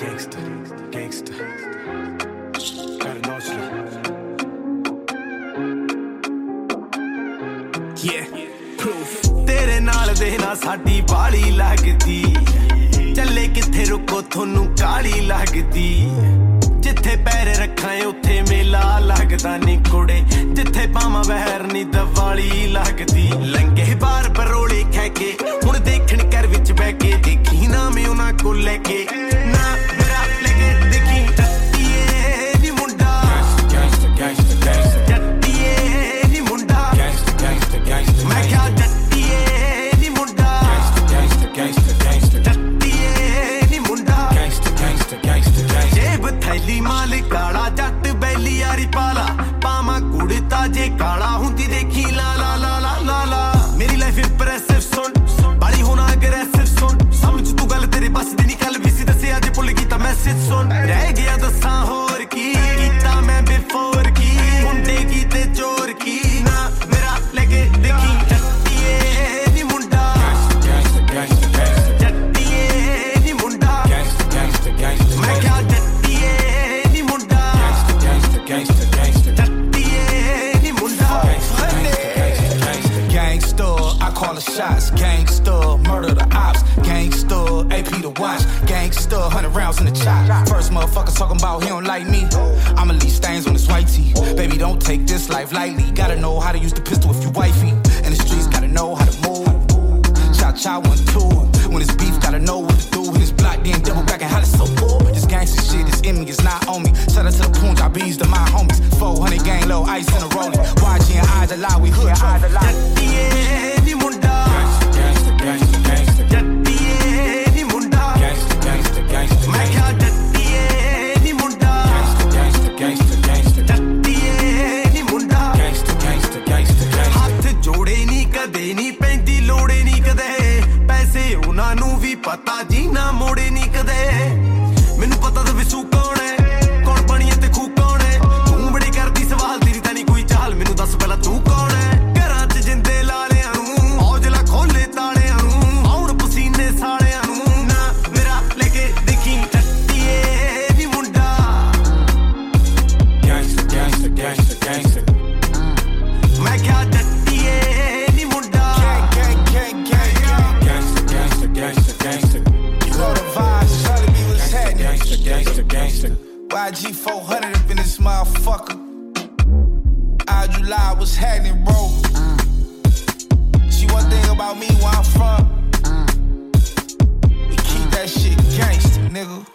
Gangster, gangster. Gotta know Yeah, proof. ਤੇਰੇ ਨਾਲ ਦੇ ਨਾ ਸਾਡੀ ਬਾਲੀ ਲੱਗਦੀ। ਚੱਲੇ ਕਿੱਥੇ ਰੁਕੋ ਤੁਹਾਨੂੰ ਕਾਲੀ ਲੱਗਦੀ। ਜਿੱਥੇ ਪੈਰ ਰੱਖਾਂ ਉੱਥੇ ਮੇਲਾ ਲੱਗਦਾ ਨੀ ਕੁੜੇ। ਜਿੱਥੇ ਪਾਵਾਂ ਬਹਿਰ ਨੀ ਦਵਾਲੀ ਲੱਗਦੀ। ਲੰਗੇ ਬਾਰ ਬਰੋਲੇ ਖੈ ਕੇ shots. Gangster, murder the ops. Gangsta, AP the watch. Gangsta, 100 rounds in the chop. First motherfucker talking about he don't like me. I'ma leave stains on his white tee. Baby, don't take this life lightly. Gotta know how to use the pistol if you wifey. In the streets, gotta know how to move. Cha cha one two. When it's beef, gotta know what to do. When it's block, then double back and holla so cool. This gangster shit is in me, it's not on me. Shout out to the Punjabis, to my homies. 400 gang low, ice in a rolling. YG and eyes allow, we hood eyes ਨਹੀਂ ਨਹੀਂ ਪੈਂਦੀ, ਲੋੜੇ ਨਹੀਂ ਕਦੇ। ਪੈਸੇ ਉਹਨਾਂ ਨੂੰ ਵੀ ਪਤਾ ਜੀ, ਨਾ ਮੋੜੇ ਨਹੀਂ ਕਦੇ। ਮੈਨੂੰ ਪਤਾ ਤਾਂ ਵਿਸੂ ਕੌਣ ਹੈ ਕੌਣ ਬਣੀਏ ਤੇ ਖੂ ਕੌਣ ਹੈ ਤੂੰ ਬੜੀ ਕਰਦੀ ਸਵਾਲ, ਤੇਰੀ ਤਾਂ ਨਹੀਂ ਕੋਈ ਚਾਲ। ਮੈਨੂੰ ਦੱਸ ਪਹਿਲਾਂ ਤੂੰ ਕੌਣ ਹੈ Gangster, gangster, gangster. YG 400 up in this motherfucker. I July was happening, bro. Uh. See one thing about me where I'm from. Uh. We keep that shit gangster, nigga.